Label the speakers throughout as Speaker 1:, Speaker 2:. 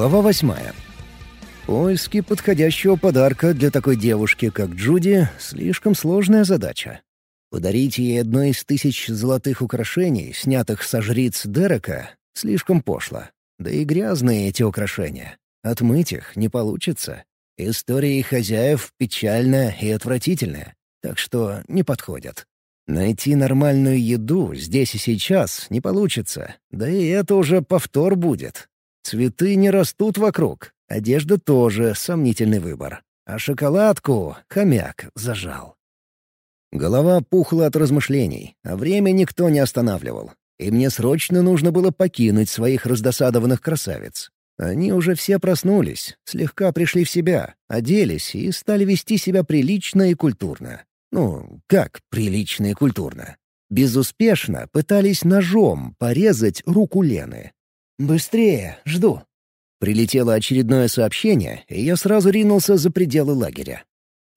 Speaker 1: Глава восьмая. Поиски подходящего подарка для такой девушки, как Джуди, слишком сложная задача. Подарить ей одно из тысяч золотых украшений, снятых со жриц Дерека, слишком пошло. Да и грязные эти украшения. Отмыть их не получится. История хозяев печальная и отвратительная, так что не подходят. Найти нормальную еду здесь и сейчас не получится, да и это уже повтор будет. Цветы не растут вокруг, одежда тоже сомнительный выбор. А шоколадку хомяк зажал. Голова пухла от размышлений, а время никто не останавливал. И мне срочно нужно было покинуть своих раздосадованных красавиц. Они уже все проснулись, слегка пришли в себя, оделись и стали вести себя прилично и культурно. Ну, как прилично и культурно? Безуспешно пытались ножом порезать руку Лены. «Быстрее, жду». Прилетело очередное сообщение, и я сразу ринулся за пределы лагеря.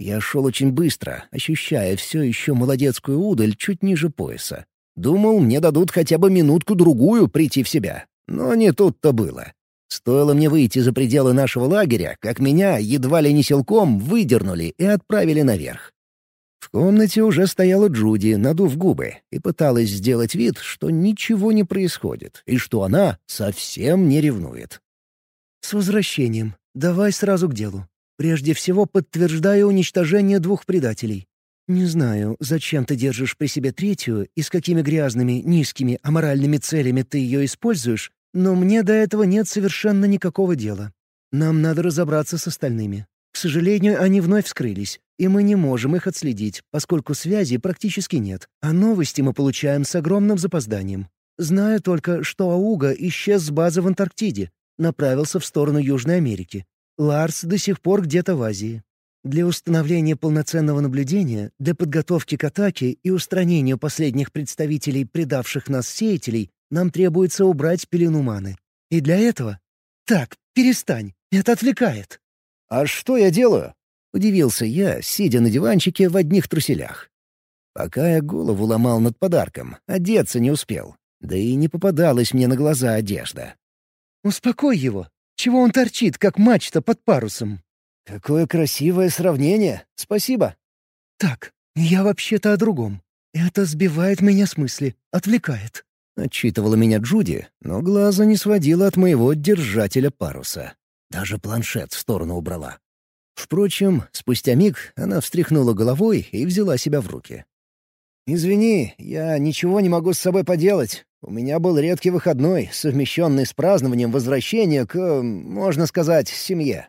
Speaker 1: Я шел очень быстро, ощущая все еще молодецкую удаль чуть ниже пояса. Думал, мне дадут хотя бы минутку-другую прийти в себя. Но не тут-то было. Стоило мне выйти за пределы нашего лагеря, как меня едва ли не силком выдернули и отправили наверх. В комнате уже стояла Джуди, надув губы, и пыталась сделать вид, что ничего не происходит, и что она совсем не ревнует.
Speaker 2: «С возвращением. Давай сразу к делу. Прежде всего подтверждаю уничтожение двух предателей. Не знаю, зачем ты держишь при себе третью и с какими грязными, низкими, аморальными целями ты ее используешь, но мне до этого нет совершенно никакого дела. Нам надо разобраться с остальными. К сожалению, они вновь вскрылись, и мы не можем их отследить, поскольку связи практически нет, а новости мы получаем с огромным запозданием. Знаю только, что Ауга исчез с базы в Антарктиде, направился в сторону Южной Америки. Ларс до сих пор где-то в Азии. Для установления полноценного наблюдения, для подготовки к атаке и устранения последних представителей предавших нас сеятелей нам требуется убрать пелену маны. И для этого... Так, перестань, это отвлекает.
Speaker 1: «А что я делаю?» — удивился я, сидя на диванчике в одних труселях. Пока я голову ломал над подарком, одеться не успел. Да и не попадалась мне на глаза одежда.
Speaker 2: «Успокой его. Чего он торчит, как мачта под парусом?»
Speaker 1: «Какое красивое сравнение. Спасибо».
Speaker 2: «Так, я вообще-то о другом. Это сбивает меня с мысли, отвлекает».
Speaker 1: Отчитывала меня Джуди, но глаза не сводила от моего держателя паруса. Даже планшет в сторону убрала. Впрочем, спустя миг она встряхнула головой и взяла себя в руки. «Извини, я ничего не могу с собой поделать. У меня был редкий выходной, совмещенный с празднованием возвращения к, можно сказать, семье».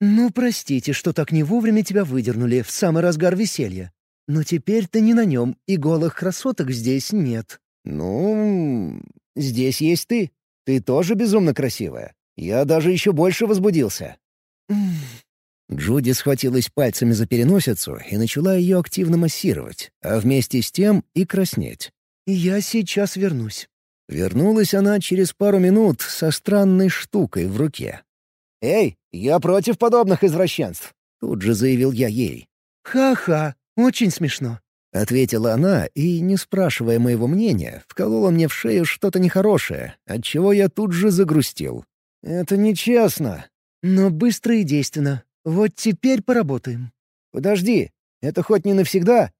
Speaker 2: «Ну, простите, что так не вовремя тебя выдернули в самый разгар веселья. Но теперь ты не на нем, и голых красоток здесь нет».
Speaker 1: «Ну, здесь есть ты. Ты тоже безумно красивая. Я даже еще больше возбудился». Джуди схватилась пальцами за переносицу и начала ее активно массировать, а вместе с тем и краснеть.
Speaker 2: «Я сейчас вернусь».
Speaker 1: Вернулась она через пару минут со странной штукой в руке. «Эй, я против подобных извращенств», — тут же заявил я ей.
Speaker 2: «Ха-ха, очень смешно», —
Speaker 1: ответила она и, не спрашивая моего мнения, вколола мне в шею что-то нехорошее, отчего я тут же загрустил. «Это нечестно».
Speaker 2: «Но быстро и действенно. Вот теперь поработаем».
Speaker 1: «Подожди, это хоть не навсегда?»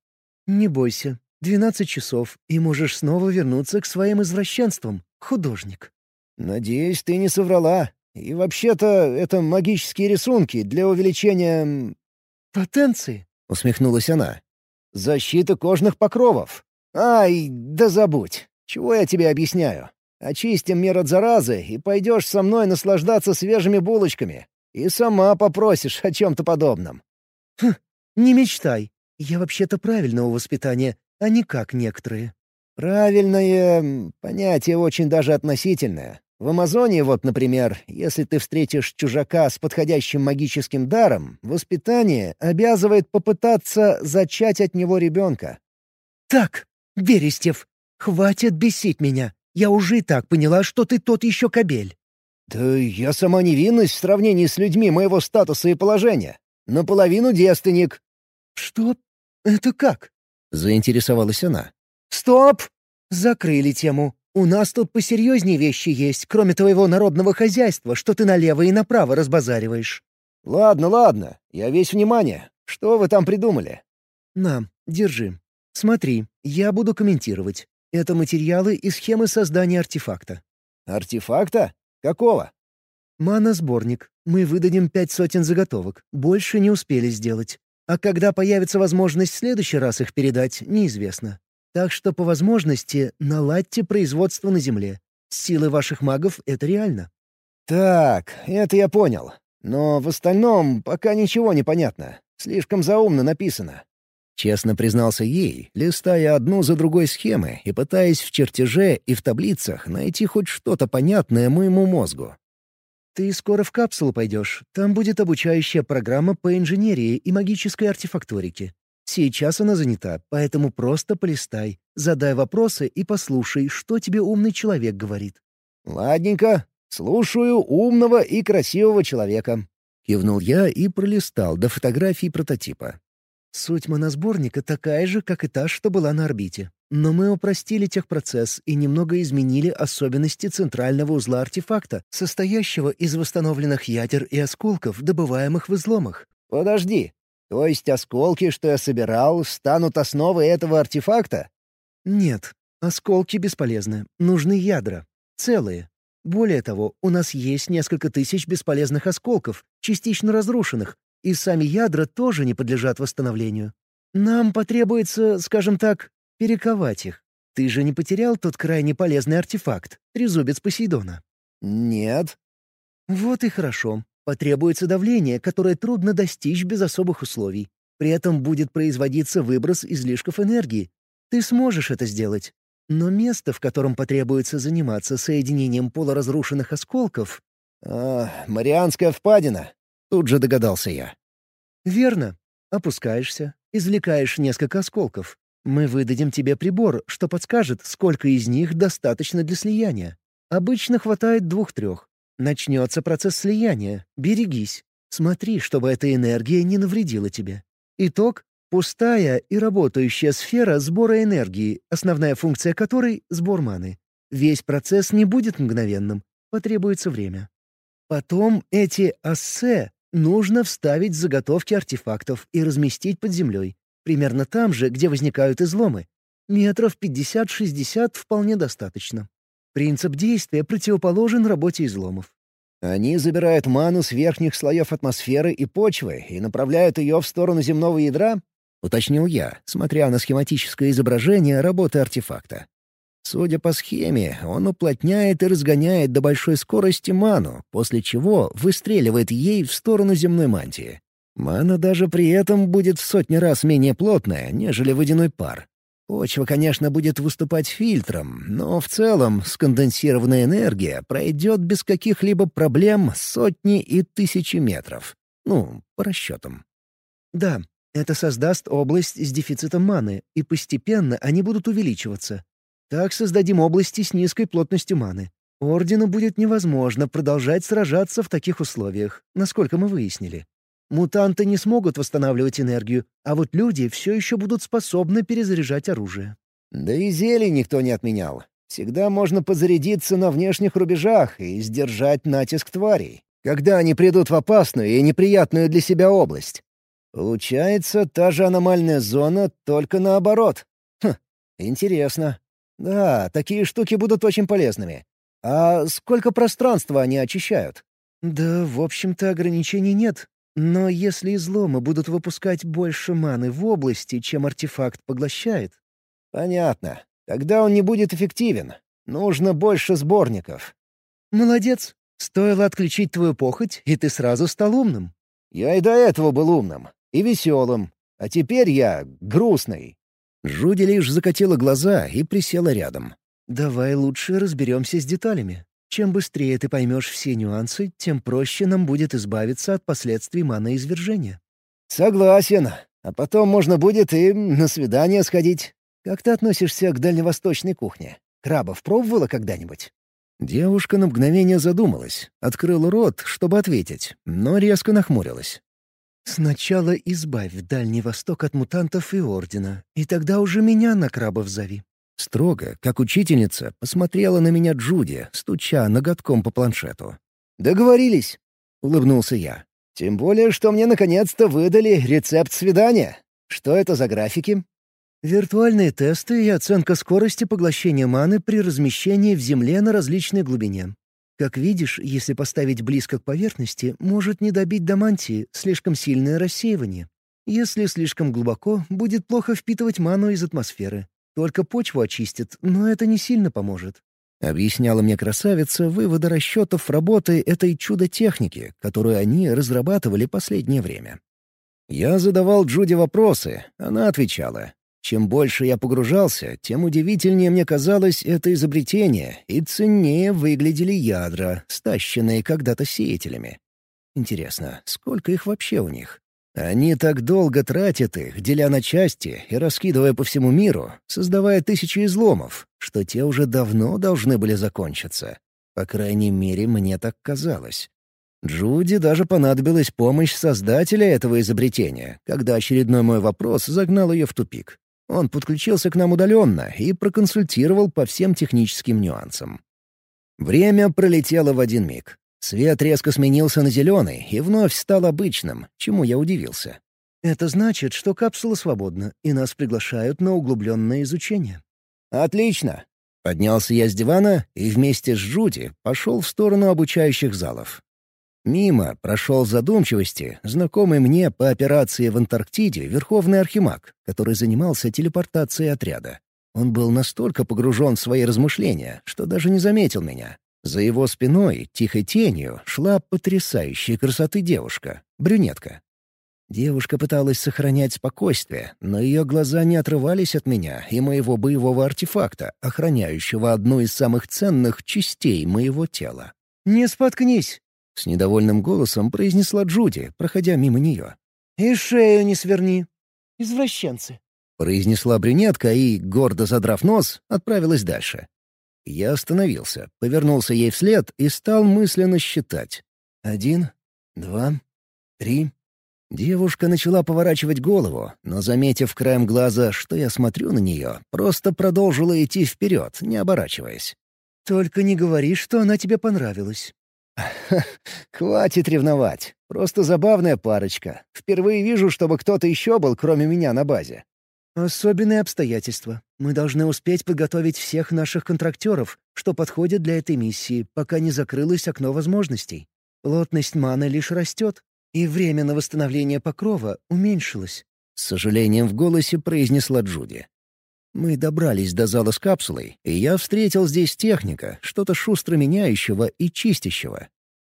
Speaker 2: «Не бойся. Двенадцать часов, и можешь снова вернуться к своим извращенствам, художник».
Speaker 1: «Надеюсь, ты не соврала. И вообще-то это магические рисунки для увеличения...»
Speaker 2: «Потенции», —
Speaker 1: усмехнулась она. «Защита кожных покровов. Ай, да забудь. Чего я тебе объясняю? Очистим мир от заразы, и пойдешь со мной наслаждаться свежими булочками. И сама попросишь о чем-то подобном».
Speaker 2: «Хм, не мечтай. Я вообще-то правильного воспитания, а не как некоторые».
Speaker 1: «Правильное — понятие очень даже относительное. В Амазонии вот, например, если ты встретишь чужака с подходящим магическим даром, воспитание обязывает попытаться зачать от него ребенка».
Speaker 2: «Так, Берестев, хватит бесить меня. Я уже и так поняла, что ты тот еще кобель».
Speaker 1: «Да я сама невинность в сравнении с людьми моего статуса и положения. Наполовину девственник».
Speaker 2: «Что? Это как?»
Speaker 1: — заинтересовалась она.
Speaker 2: «Стоп! Закрыли тему. У нас тут посерьезнее вещи есть, кроме твоего народного хозяйства, что ты налево и направо разбазариваешь».
Speaker 1: «Ладно, ладно, я весь внимание. Что вы там придумали?»
Speaker 2: «На, держи. Смотри, я буду комментировать. Это материалы и схемы создания артефакта».
Speaker 1: «Артефакта? Какого?»
Speaker 2: «Мана-сборник. Мы выдадим пять сотен заготовок. Больше не успели сделать. А когда появится возможность в следующий раз их передать, неизвестно. Так что по возможности наладьте производство на Земле. С силой ваших магов это реально.
Speaker 1: Так, это я понял. Но в остальном пока ничего не понятно. Слишком заумно написано. Честно признался ей, листая одну за другой схемы и пытаясь в чертеже и в таблицах найти хоть что-то понятное моему мозгу.
Speaker 2: «Ты скоро в капсулу пойдешь. Там будет обучающая программа по инженерии и магической артефакторике. Сейчас она занята, поэтому просто полистай, задай вопросы и послушай, что тебе умный человек говорит».
Speaker 1: «Ладненько. Слушаю умного и красивого человека». Кивнул я и пролистал до фотографий прототипа.
Speaker 2: Суть моносборника такая же, как и та, что была на орбите. Но мы упростили техпроцесс и немного изменили особенности центрального узла артефакта, состоящего из восстановленных ядер и осколков, добываемых в изломах.
Speaker 1: «Подожди, то есть осколки, что я собирал, станут основой этого артефакта?
Speaker 2: Нет, осколки бесполезны. Нужны ядра. Целые. Более того, у нас есть несколько тысяч бесполезных осколков, частично разрушенных, и сами ядра тоже не подлежат восстановлению. Нам потребуется, скажем так, перековать их. Ты же не потерял тот крайне полезный артефакт, трезубец Посейдона?
Speaker 1: Нет.
Speaker 2: Вот и хорошо. Потребуется давление, которое трудно достичь без особых условий. При этом будет производиться выброс излишков энергии. Ты сможешь это сделать. Но место, в котором потребуется заниматься соединением полуразрушенных осколков...
Speaker 1: «А, Марианская впадина», — тут же догадался я.
Speaker 2: «Верно. Опускаешься, извлекаешь несколько осколков. Мы выдадим тебе прибор, что подскажет, сколько из них достаточно для слияния. Обычно хватает двух-трех. Начнется процесс слияния. Берегись. Смотри, чтобы эта энергия не навредила тебе. Итог — пустая и работающая сфера сбора энергии, основная функция которой — сбор маны. Весь процесс не будет мгновенным, потребуется время. Потом эти ассе нужно вставить заготовки артефактов и разместить под землей, примерно там же, где возникают изломы. Метров 50-60 вполне достаточно. Принцип действия противоположен работе изломов.
Speaker 1: Они забирают ману с верхних слоев атмосферы и почвы и направляют ее в сторону земного ядра? Уточнил я, смотря на схематическое изображение работы артефакта. Судя по схеме, он уплотняет и разгоняет до большой скорости ману, после чего выстреливает ей в сторону земной мантии. Мана даже при этом будет в сотни раз менее плотная, нежели водяной пар. Почва, конечно, будет выступать фильтром, но в целом сконденсированная энергия пройдет без каких-либо проблем сотни и тысячи метров. Ну, по расчетам.
Speaker 2: Да, это создаст область с дефицитом маны, и постепенно они будут увеличиваться. Так создадим области с низкой плотностью маны. Ордену будет невозможно продолжать сражаться в таких условиях, насколько мы выяснили. Мутанты не смогут восстанавливать энергию, а вот люди все еще будут способны перезаряжать оружие.
Speaker 1: Да и зелий никто не отменял. Всегда можно подзарядиться на внешних рубежах и сдержать натиск тварей, когда они придут в опасную и неприятную для себя область. Получается, та же аномальная зона, только наоборот. Хм, интересно. Да, такие штуки будут очень полезными. А сколько пространства они очищают?
Speaker 2: Да, в общем-то, ограничений нет. Но если изломы будут выпускать больше маны в области, чем артефакт поглощает...
Speaker 1: Понятно. Тогда он не будет эффективен. Нужно больше сборников.
Speaker 2: Молодец. Стоило отключить твою похоть, и ты сразу стал умным.
Speaker 1: Я и до этого был умным. И веселым. А теперь я грустный. Жуди лишь закатила глаза и присела рядом.
Speaker 2: «Давай лучше разберемся с деталями. Чем быстрее ты поймешь все нюансы, тем проще нам будет избавиться от последствий маноизвержения».
Speaker 1: «Согласен. А потом можно будет и на свидание сходить. Как ты относишься к дальневосточной кухне? Крабов пробовала когда-нибудь?» Девушка на мгновение задумалась, открыла рот, чтобы ответить, но резко нахмурилась.
Speaker 2: «Сначала избавь Дальний Восток от мутантов и Ордена, и тогда уже меня на крабов зови».
Speaker 1: Строго, как учительница, посмотрела на меня Джуди, стуча ноготком по планшету. «Договорились», — улыбнулся я. «Тем более, что мне наконец-то выдали рецепт свидания. Что это за графики?»
Speaker 2: «Виртуальные тесты и оценка скорости поглощения маны при размещении в Земле на различной глубине. Как видишь, если поставить близко к поверхности, может не добить до мантии, слишком сильное рассеивание. Если слишком глубоко, будет плохо впитывать ману из атмосферы. Только почву очистит, но это не сильно поможет.
Speaker 1: Объясняла мне красавица выводы расчетов работы этой чудо-техники, которую они разрабатывали последнее время. Я задавал Джуди вопросы, она отвечала. Чем больше я погружался, тем удивительнее мне казалось это изобретение, и ценнее выглядели ядра, стащенные когда-то сеятелями. Интересно, сколько их вообще у них? Они так долго тратят их, деля на части и раскидывая по всему миру, создавая тысячи изломов, что те уже давно должны были закончиться. По крайней мере, мне так казалось. Джуди даже понадобилась помощь создателя этого изобретения, когда очередной мой вопрос загнал ее в тупик. Он подключился к нам удаленно и проконсультировал по всем техническим нюансам. Время пролетело в один миг. Свет резко сменился на зеленый и вновь стал обычным, чему я удивился.
Speaker 2: «Это значит, что капсула свободна, и нас приглашают на углубленное изучение».
Speaker 1: «Отлично!» Поднялся я с дивана и вместе с Джуди пошел в сторону обучающих залов. Мимо прошел задумчивости знакомый мне по операции в Антарктиде Верховный Архимаг, который занимался телепортацией отряда. Он был настолько погружен в свои размышления, что даже не заметил меня, за его спиной, тихой тенью, шла потрясающей красоты девушка, брюнетка. Девушка пыталась сохранять спокойствие, но ее глаза не отрывались от меня и моего боевого артефакта, охраняющего одну из самых ценных частей моего тела.
Speaker 2: «Не споткнись!»
Speaker 1: — с недовольным голосом произнесла Джуди, проходя мимо нее.
Speaker 2: «И шею не сверни. Извращенцы!»
Speaker 1: — произнесла брюнетка и, гордо задрав нос, отправилась дальше. Я остановился, повернулся ей вслед и стал мысленно считать. Один, два, три. Девушка начала поворачивать голову, но, заметив краем глаза, что я смотрю на нее, просто продолжила идти вперед, не оборачиваясь.
Speaker 2: «Только не говори, что она тебе понравилась».
Speaker 1: «Хватит ревновать. Просто забавная парочка. Впервые вижу, чтобы кто-то еще был, кроме меня, на базе.
Speaker 2: «Особенные обстоятельства. Мы должны успеть подготовить всех наших контрактеров, что подходит для этой миссии, пока не закрылось окно возможностей. Плотность маны лишь растет, и время на восстановление покрова уменьшилось».
Speaker 1: С сожалением в голосе произнесла Джуди. Мы добрались до зала с капсулой, и я встретил здесь техника, что-то шустро меняющего и чистящего.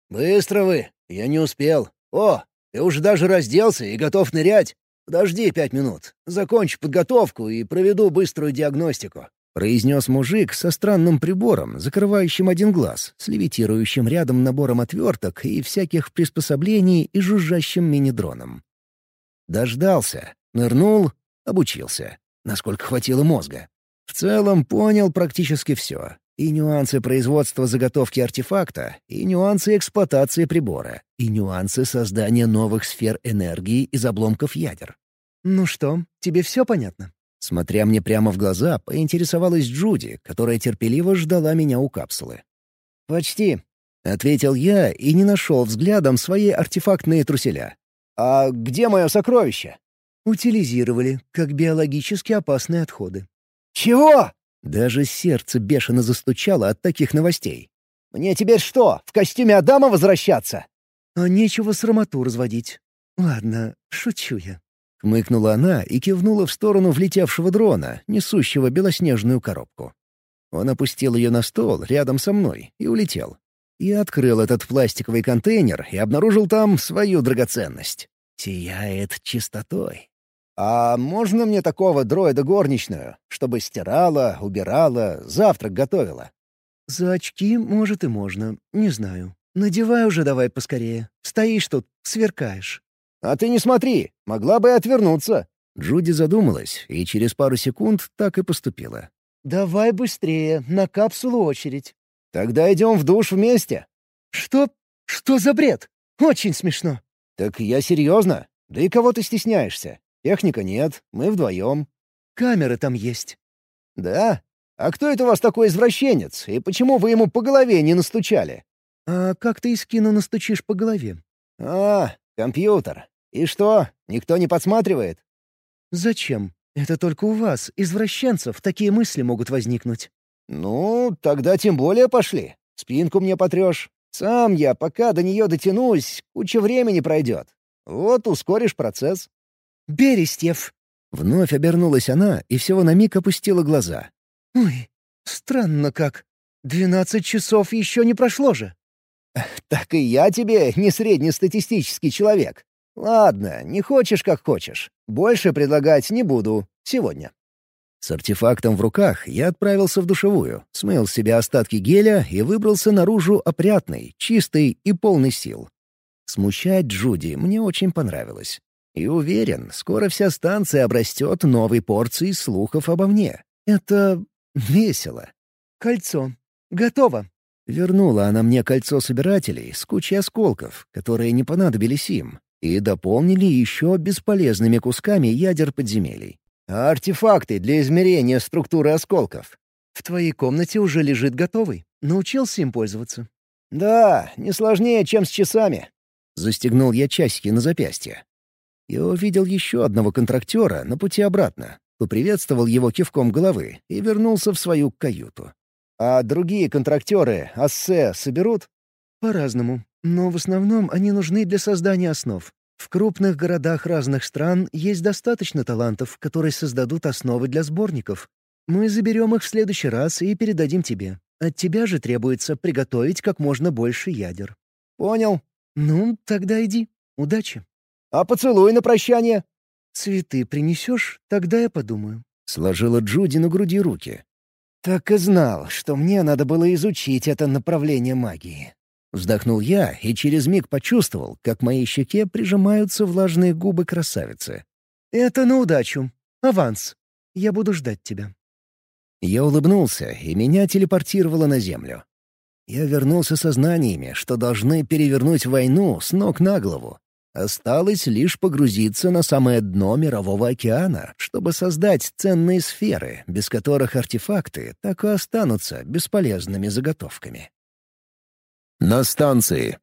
Speaker 1: «Быстро вы! Я не успел. О, ты уже даже разделся и готов нырять!» «Подожди пять минут. Закончу подготовку и проведу быструю диагностику», — произнес мужик со странным прибором, закрывающим один глаз, с левитирующим рядом набором отверток и всяких приспособлений и жужжащим мини-дроном. Дождался, нырнул, обучился, насколько хватило мозга. В целом понял практически все. И нюансы производства заготовки артефакта, и нюансы эксплуатации прибора, и нюансы создания новых сфер энергии из обломков ядер.
Speaker 2: «Ну что, тебе все понятно?»
Speaker 1: Смотря мне прямо в глаза, поинтересовалась Джуди, которая терпеливо ждала меня у капсулы. «Почти», — ответил я и не нашел взглядом свои артефактные труселя. «А где мое сокровище?»
Speaker 2: «Утилизировали, как биологически опасные отходы».
Speaker 1: «Чего?» Даже сердце бешено застучало от таких новостей. «Мне теперь что, в костюме Адама возвращаться?»
Speaker 2: «А нечего срамоту разводить. Ладно, шучу я».
Speaker 1: Хмыкнула она и кивнула в сторону влетевшего дрона, несущего белоснежную коробку. Он опустил ее на стол рядом со мной и улетел. Я открыл этот пластиковый контейнер и обнаружил там свою драгоценность. Сияет чистотой. «А можно мне такого дроида горничную, чтобы стирала, убирала, завтрак готовила?»
Speaker 2: «За очки, может, и можно. Не знаю. Надевай уже давай поскорее. Стоишь тут, сверкаешь».
Speaker 1: «А ты не смотри, могла бы и отвернуться». Джуди задумалась и через пару секунд так и поступила.
Speaker 2: «Давай быстрее, на капсулу очередь».
Speaker 1: «Тогда идем в душ вместе».
Speaker 2: «Что? Что за бред? Очень смешно».
Speaker 1: «Так я серьезно. Да и кого ты стесняешься? Техника нет, мы вдвоем».
Speaker 2: «Камеры там есть».
Speaker 1: «Да? А кто это у вас такой извращенец, и почему вы ему по голове не настучали?»
Speaker 2: «А как ты Искину настучишь по голове?»
Speaker 1: «А, компьютер. И что, никто не подсматривает?»
Speaker 2: «Зачем? Это только у вас, извращенцев, такие мысли могут возникнуть».
Speaker 1: «Ну, тогда тем более пошли. Спинку мне потрешь. Сам я, пока до нее дотянусь, куча времени пройдет. Вот ускоришь процесс».
Speaker 2: «Берестьев!»
Speaker 1: Вновь обернулась она и всего на миг опустила глаза.
Speaker 2: «Ой, странно как. Двенадцать часов еще не прошло же».
Speaker 1: «Так и я тебе не среднестатистический человек. Ладно, не хочешь как хочешь. Больше предлагать не буду. Сегодня». С артефактом в руках я отправился в душевую, смыл с себя остатки геля и выбрался наружу опрятный, чистый и полный сил. Смущать Джуди мне очень понравилось. И уверен, скоро вся станция обрастет новой порцией слухов обо мне. Это весело.
Speaker 2: «Кольцо. Готово».
Speaker 1: Вернула она мне кольцо собирателей с кучей осколков, которые не понадобились им, и дополнили еще бесполезными кусками ядер подземелий. А артефакты для измерения структуры осколков?
Speaker 2: В твоей комнате уже лежит готовый. Научился им пользоваться?
Speaker 1: Да, не сложнее, чем с часами. Застегнул я часики на запястье. Я увидел еще одного контрактера на пути обратно, поприветствовал его кивком головы и вернулся в свою каюту. А другие контрактеры ассе соберут?
Speaker 2: По-разному, но в основном они нужны для создания основ. В крупных городах разных стран есть достаточно талантов, которые создадут основы для сборников. Мы заберем их в следующий раз и передадим тебе. От тебя же требуется приготовить как можно больше ядер».
Speaker 1: «Понял».
Speaker 2: «Ну, тогда иди. Удачи».
Speaker 1: «А поцелуй на прощание?»
Speaker 2: «Цветы принесешь? Тогда я подумаю».
Speaker 1: Сложила Джуди на груди руки. «Так и знал, что мне надо было изучить это направление магии». Вздохнул я и через миг почувствовал, как моей щеке прижимаются влажные губы красавицы.
Speaker 2: «Это на удачу. Аванс. Я буду ждать тебя».
Speaker 1: Я улыбнулся, и меня телепортировало на землю. Я вернулся со знаниями, что должны перевернуть войну с ног на голову. Осталось лишь погрузиться на самое дно Мирового океана, чтобы создать ценные сферы, без которых артефакты так и останутся бесполезными заготовками. На станции.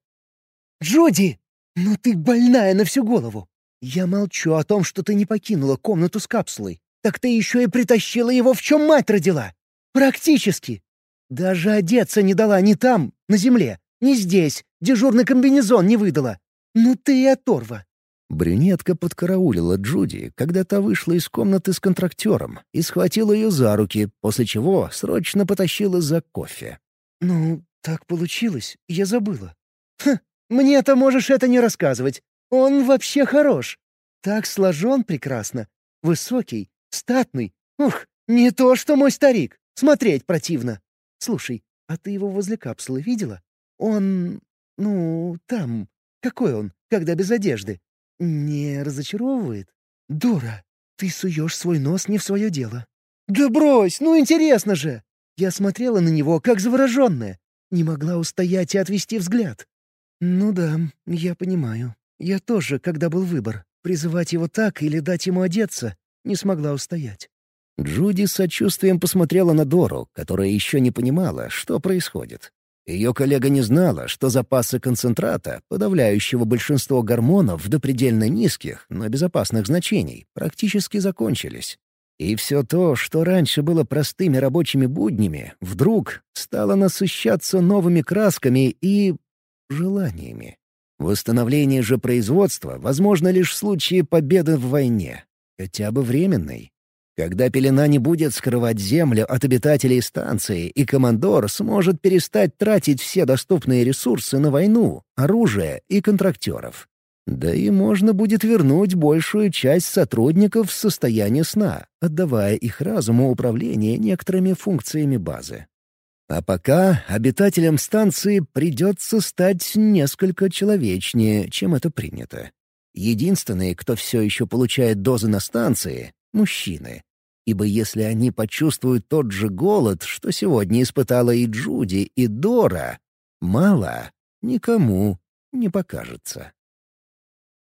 Speaker 2: «Джуди! Ну ты больная на всю голову! Я молчу о том, что ты не покинула комнату с капсулой. Так ты еще и притащила его, в чем мать родила! Практически! Даже одеться не дала ни там, на земле, ни здесь, дежурный комбинезон не выдала. Ну ты и оторва!»
Speaker 1: Брюнетка подкараулила Джуди, когда та вышла из комнаты с контрактером и схватила ее за руки, после чего срочно потащила за кофе.
Speaker 2: «Ну, «Так получилось, я забыла». «Хм, мне-то можешь это не рассказывать. Он вообще хорош. Так сложен прекрасно. Высокий, статный. Ух, не то что мой старик. Смотреть противно. Слушай, а ты его возле капсулы видела? Он... ну, там... Какой он, когда без одежды? Не разочаровывает? Дура, ты суешь свой нос не в свое дело. Да брось, ну интересно же! Я смотрела на него, как завороженная. Не могла устоять и отвести взгляд. «Ну да, я понимаю. Я тоже, когда был выбор, призывать его так или дать ему одеться, не смогла устоять».
Speaker 1: Джуди с сочувствием посмотрела на Дору, которая еще не понимала, что происходит. Ее коллега не знала, что запасы концентрата, подавляющего большинство гормонов до предельно низких, но безопасных значений, практически закончились. И все то, что раньше было простыми рабочими буднями, вдруг стало насыщаться новыми красками и... желаниями. Восстановление же производства возможно лишь в случае победы в войне, хотя бы временной. Когда пелена не будет скрывать Землю от обитателей станции, и командор сможет перестать тратить все доступные ресурсы на войну, оружие и контрактеров. Да и можно будет вернуть большую часть сотрудников в состояние сна, отдавая их разуму управление некоторыми функциями базы. А пока обитателям станции придется стать несколько человечнее, чем это принято. Единственные, кто все еще получает дозы на станции — мужчины. Ибо если они почувствуют тот же голод, что сегодня испытала и Джуди, и Дора, мало никому не покажется.